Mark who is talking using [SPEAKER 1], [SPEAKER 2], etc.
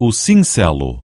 [SPEAKER 1] o cincelo